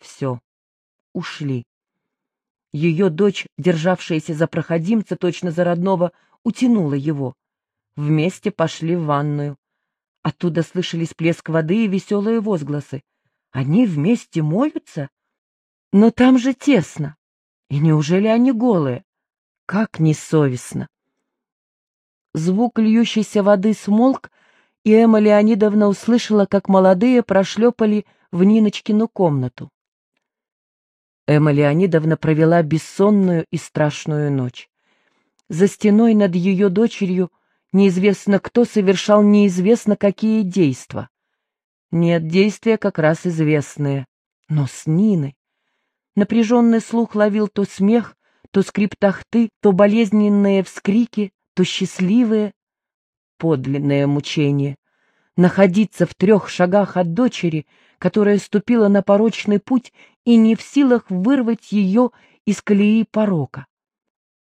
Все. Ушли. Ее дочь, державшаяся за проходимца, точно за родного, утянула его. Вместе пошли в ванную. Оттуда слышались плеск воды и веселые возгласы. Они вместе моются? Но там же тесно. И неужели они голые? Как несовестно! Звук льющейся воды смолк, и Эмма Леонидовна услышала, как молодые прошлепали в Ниночкину комнату. Эмма Леонидовна провела бессонную и страшную ночь. За стеной над ее дочерью неизвестно кто совершал неизвестно какие действия. Нет, действия как раз известные. Но с Ниной. Напряженный слух ловил то смех, то скрип тахты, то болезненные вскрики, то счастливые, подлинное мучение. Находиться в трех шагах от дочери, которая ступила на порочный путь и не в силах вырвать ее из колеи порока.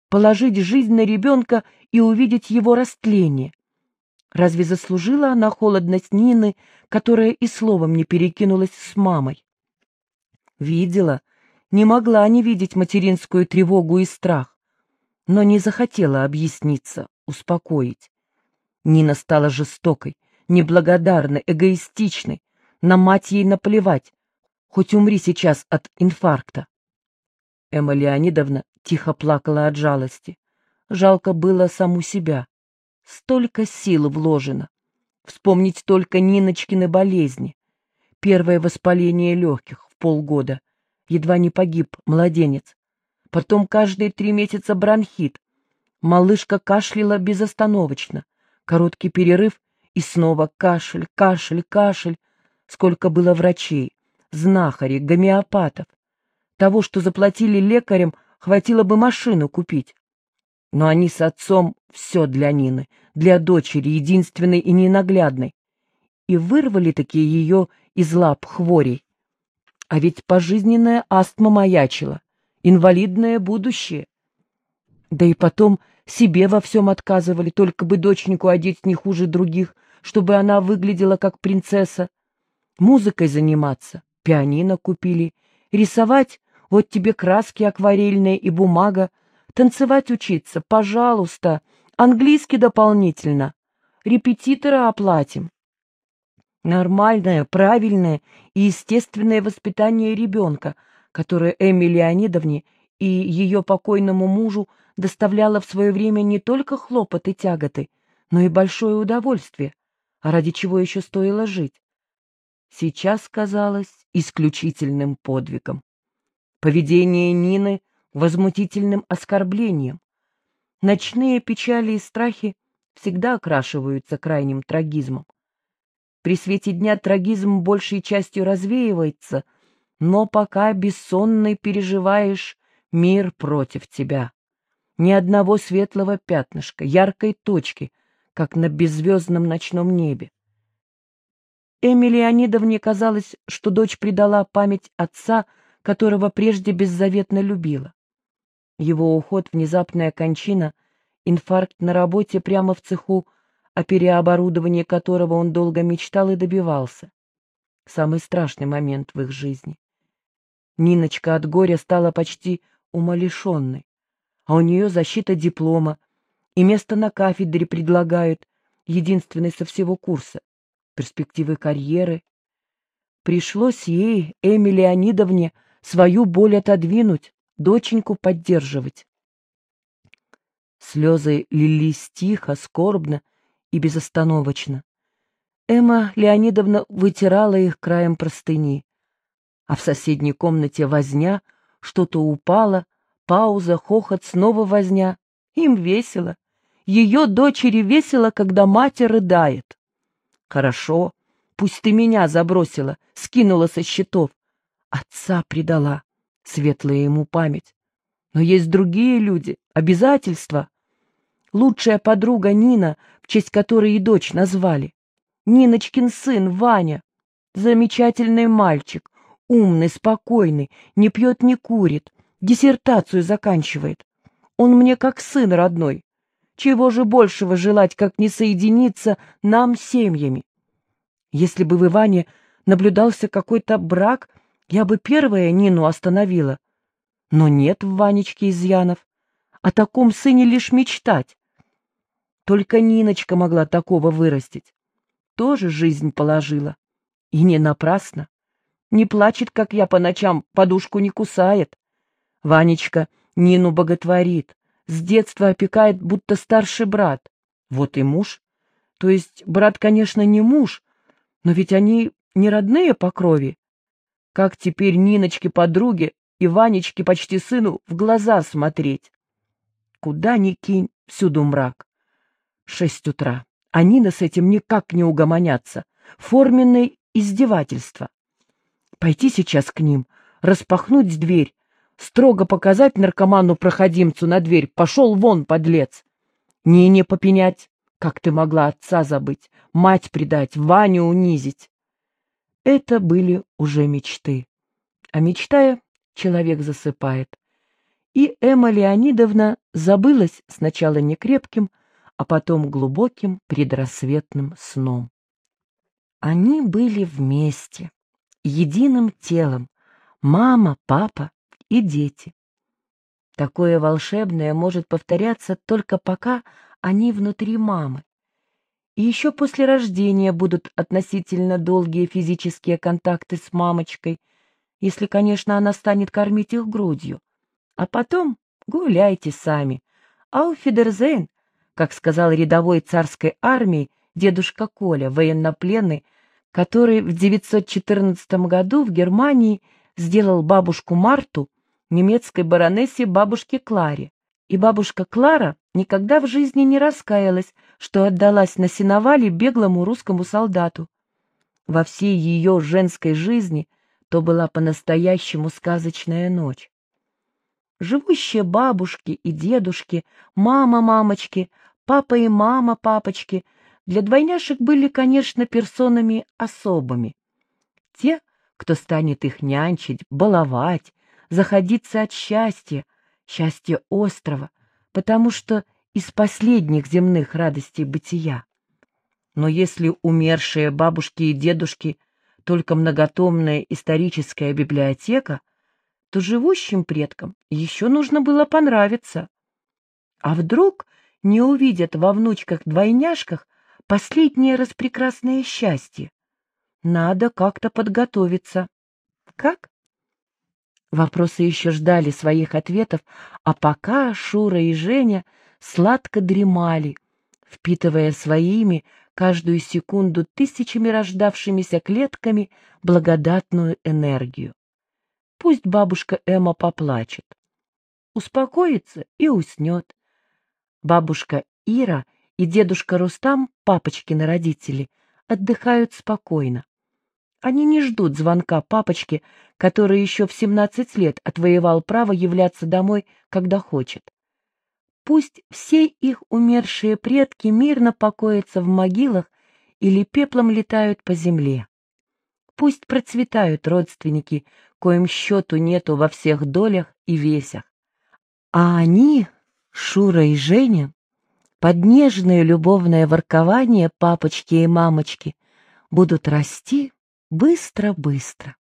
Положить жизнь на ребенка и увидеть его растление. Разве заслужила она холодность Нины, которая и словом не перекинулась с мамой? Видела, не могла не видеть материнскую тревогу и страх но не захотела объясниться, успокоить. Нина стала жестокой, неблагодарной, эгоистичной. На мать ей наплевать, хоть умри сейчас от инфаркта. Эмма Леонидовна тихо плакала от жалости. Жалко было саму себя. Столько сил вложено. Вспомнить только Ниночкины болезни. Первое воспаление легких в полгода. Едва не погиб младенец потом каждые три месяца бронхит. Малышка кашляла безостановочно. Короткий перерыв и снова кашель, кашель, кашель. Сколько было врачей, знахарей, гомеопатов. Того, что заплатили лекарям, хватило бы машину купить. Но они с отцом все для Нины, для дочери, единственной и ненаглядной. И вырвали такие ее из лап хворей. А ведь пожизненная астма маячила инвалидное будущее. Да и потом себе во всем отказывали, только бы доченьку одеть не хуже других, чтобы она выглядела как принцесса. Музыкой заниматься, пианино купили, рисовать, вот тебе краски акварельные и бумага, танцевать учиться, пожалуйста, английский дополнительно, репетитора оплатим. Нормальное, правильное и естественное воспитание ребенка — которое Эмме Леонидовне и ее покойному мужу доставляло в свое время не только хлопот и тяготы, но и большое удовольствие, а ради чего еще стоило жить. Сейчас казалось исключительным подвигом. Поведение Нины — возмутительным оскорблением. Ночные печали и страхи всегда окрашиваются крайним трагизмом. При свете дня трагизм большей частью развеивается — но пока бессонный переживаешь мир против тебя. Ни одного светлого пятнышка, яркой точки, как на беззвездном ночном небе. Эмили Леонидовне казалось, что дочь предала память отца, которого прежде беззаветно любила. Его уход, внезапная кончина, инфаркт на работе прямо в цеху, о переоборудовании которого он долго мечтал и добивался. Самый страшный момент в их жизни. Ниночка от горя стала почти умалишенной, а у нее защита диплома, и место на кафедре предлагают, единственной со всего курса, перспективы карьеры. Пришлось ей, Эми Леонидовне, свою боль отодвинуть, доченьку поддерживать. Слезы лились тихо, скорбно и безостановочно. Эмма Леонидовна вытирала их краем простыни а в соседней комнате возня, что-то упало, пауза, хохот, снова возня. Им весело. Ее дочери весело, когда мать рыдает. Хорошо, пусть ты меня забросила, скинула со счетов. Отца предала, светлая ему память. Но есть другие люди, обязательства. Лучшая подруга Нина, в честь которой и дочь назвали. Ниночкин сын Ваня. Замечательный мальчик, умный, спокойный, не пьет, не курит, диссертацию заканчивает. Он мне как сын родной. Чего же большего желать, как не соединиться нам семьями? Если бы в Иване наблюдался какой-то брак, Я бы первая Нину остановила. Но нет в Ванечке изъянов. О таком сыне лишь мечтать. Только Ниночка могла такого вырастить. Тоже жизнь положила. И не напрасно. Не плачет, как я по ночам, подушку не кусает. Ванечка Нину боготворит, с детства опекает, будто старший брат. Вот и муж. То есть брат, конечно, не муж, но ведь они не родные по крови. Как теперь Ниночке подруге и Ванечке почти сыну в глаза смотреть? Куда ни кинь, всюду мрак. Шесть утра. А Нина с этим никак не угомонятся. Форменное издевательство. Пойти сейчас к ним, распахнуть дверь, строго показать наркоману-проходимцу на дверь «Пошел вон, подлец!» Не-не попенять, как ты могла отца забыть, мать предать, Ваню унизить. Это были уже мечты. А мечтая, человек засыпает. И Эмма Леонидовна забылась сначала некрепким, а потом глубоким предрассветным сном. Они были вместе единым телом, мама, папа и дети. Такое волшебное может повторяться только пока они внутри мамы. И еще после рождения будут относительно долгие физические контакты с мамочкой, если, конечно, она станет кормить их грудью. А потом гуляйте сами. Ауфидерзейн, как сказал рядовой царской армии дедушка Коля, военнопленный, который в 914 году в Германии сделал бабушку Марту немецкой баронессе бабушке Кларе. И бабушка Клара никогда в жизни не раскаялась, что отдалась на сеновале беглому русскому солдату. Во всей ее женской жизни то была по-настоящему сказочная ночь. Живущие бабушки и дедушки, мама-мамочки, папа и мама-папочки — для двойняшек были, конечно, персонами особыми. Те, кто станет их нянчить, баловать, заходиться от счастья, счастья острова, потому что из последних земных радостей бытия. Но если умершие бабушки и дедушки только многотомная историческая библиотека, то живущим предкам еще нужно было понравиться. А вдруг не увидят во внучках-двойняшках Последнее распрекрасное счастье. Надо как-то подготовиться. Как? Вопросы еще ждали своих ответов, а пока Шура и Женя сладко дремали, впитывая своими каждую секунду тысячами рождавшимися клетками благодатную энергию. Пусть бабушка Эмма поплачет. Успокоится и уснет. Бабушка Ира — и дедушка Рустам, папочкины родители, отдыхают спокойно. Они не ждут звонка папочки, который еще в 17 лет отвоевал право являться домой, когда хочет. Пусть все их умершие предки мирно покоятся в могилах или пеплом летают по земле. Пусть процветают родственники, коим счету нету во всех долях и весях. А они, Шура и Женя, под нежное любовное воркование папочки и мамочки будут расти быстро-быстро.